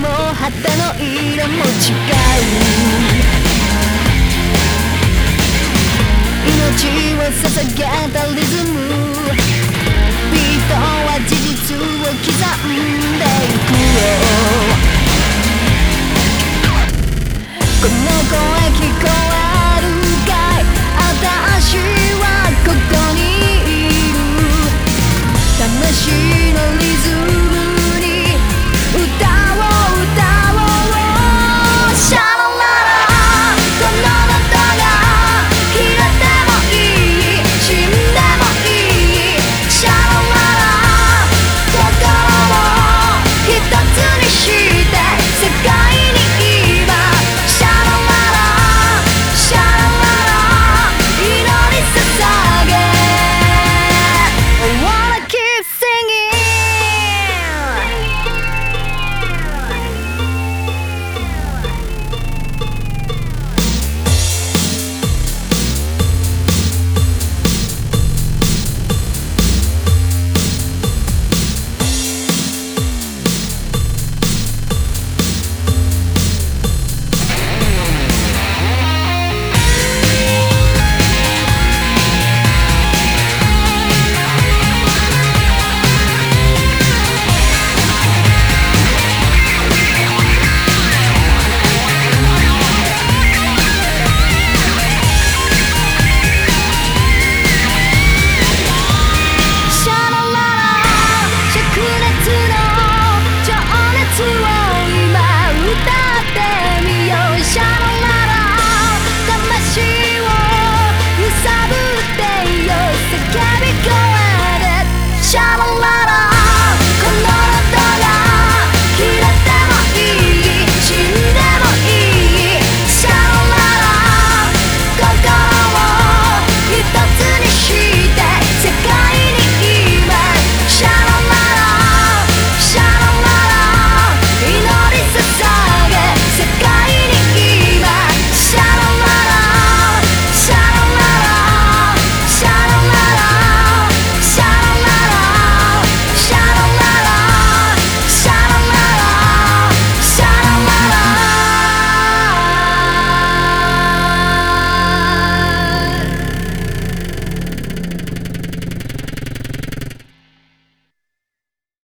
も旗の色も違う。命を捧げたリズム。ビートは事実を刻んで。